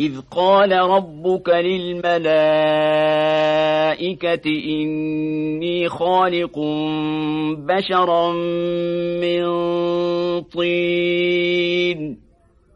إذ قال ربك للملائكة إني خالق بشرا من طين.